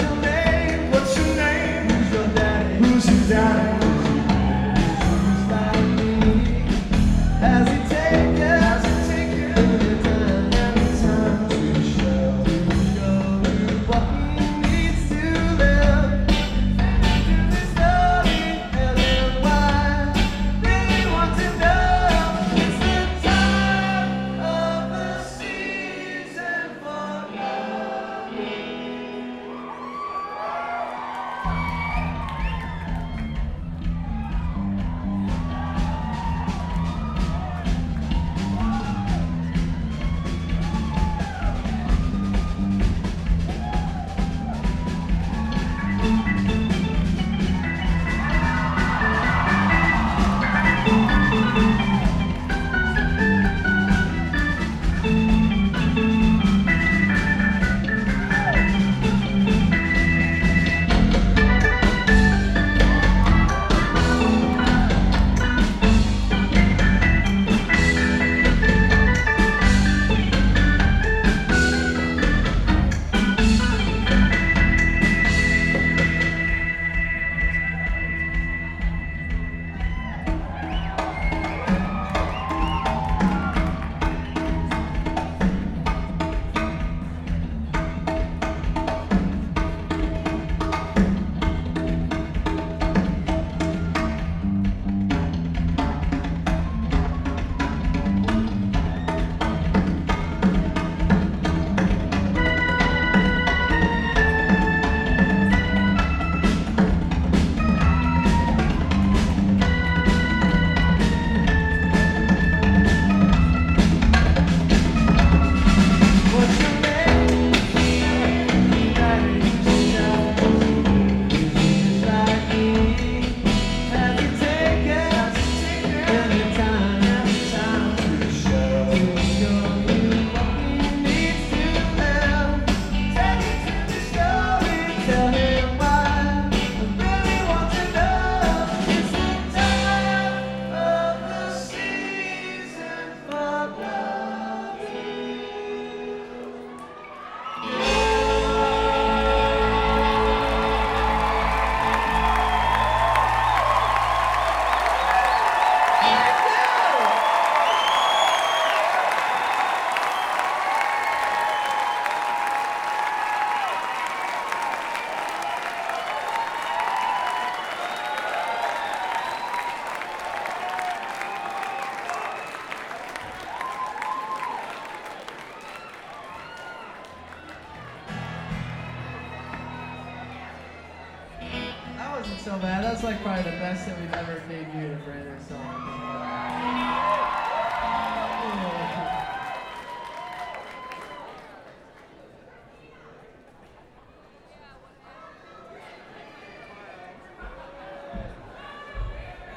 you make so bad. That's like probably the best that we've ever debuted a brand new song.